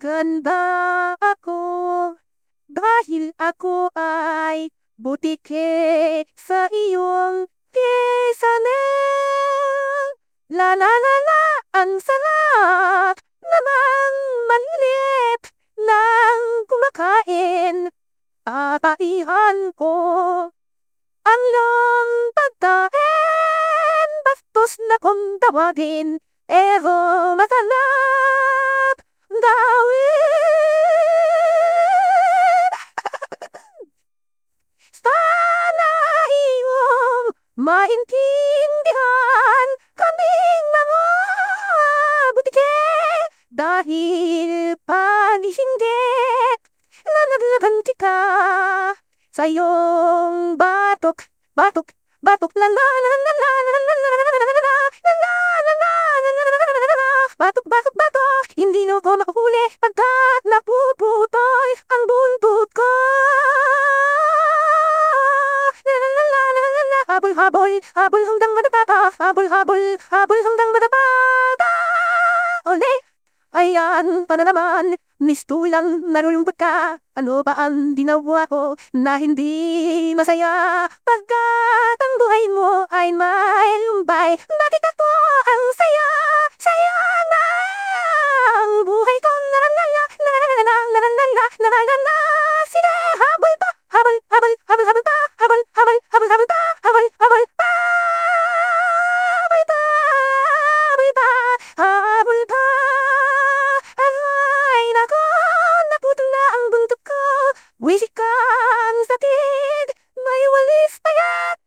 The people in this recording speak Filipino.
maganda ako Dahil ako ay butike sa iyong kesanen La la la la, ang sarap namang maliit Nang kumakain, tataihan ko Ang long pagkain, bastos na kong tawagin Pero masarap maintindihan Kaming mga butike Dahil panis hindi na naglaganti ka Sa iyong batok, batok, batok La la la la la la la la la la la Batok, batok, batok Hindi na ako makahuli Pagkat napuputoy ang buntut la Habol, hanggang madapata Habol, habol, hanggang madapata Ole! Ayan pa na naman, mistulang nalulungkot ka. Ano ba ang ginawa ko na hindi masaya? Pagkat ang buhay mo ay may lumbay Bakit ako ang Musical sa tid, may walis pa.